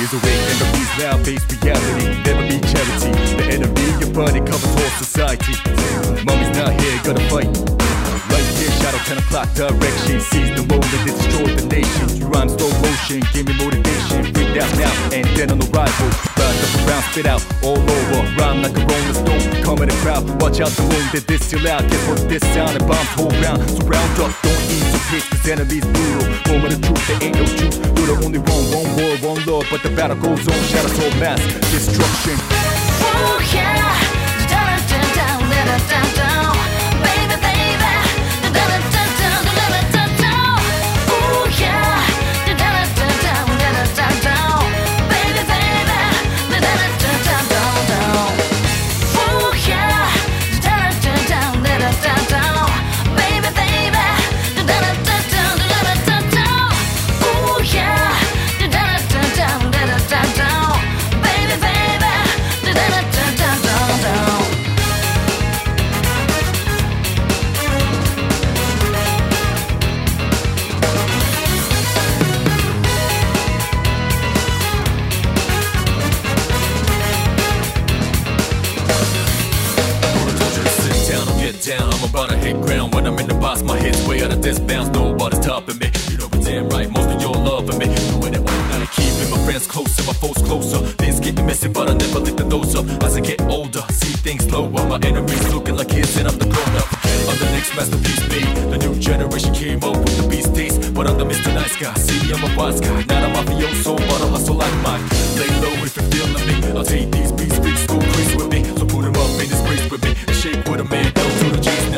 Here's a way and the beast now face reality. Never be charity. The enemy, your body covers whole society. Mommy's not here, gotta fight. Right here, shadow 10 o'clock direction. Seize the moment destroy the nation. Rhyme slow motion, give me motivation. Freak out now and then on the rival. Spit out all over. Rhyme like a rolling stone. Come in the crowd, watch out the wound that distill out. Guess what this sound and bombs whole round. So round up, don't ease your pace, cause enemies brutal. Moment of the truth, there ain't no truth. You're the only one, one war, one love. But the battle goes on, shadows all mass. Destruction. way out of this bounds, nobody's topping me. You know it's damn right, most of your love for me. Doing it all night, keeping my friends closer, my foes closer. Things getting messy, but I never lift those up. As I get older, see things slower. My enemies looking like kids, and I'm the grown up. I'm the next masterpiece, me. The new generation came up with the beast taste, but I'm the Mr. Nice Guy. See, I'm a wise guy, not a mafioso, but I hustle like mine. Lay low if you're feeling me. I'll take these beats, big school crazy with me. So put 'em up in this place with me and shake what a man does to the G's.